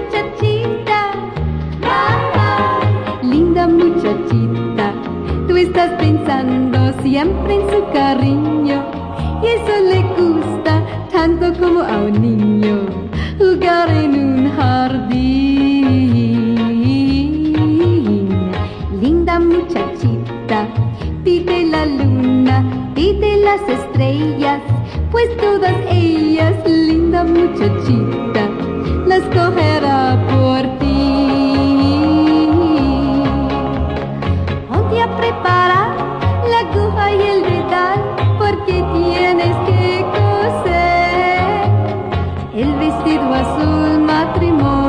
muchachita. Linda muchachita, tú estás pensando siempre en su cariño. Y eso le gusta tanto como a un niño jugar en un jardín. Linda muchachita, pide la luna, pide las estrellas, pues todas azul matrimonio.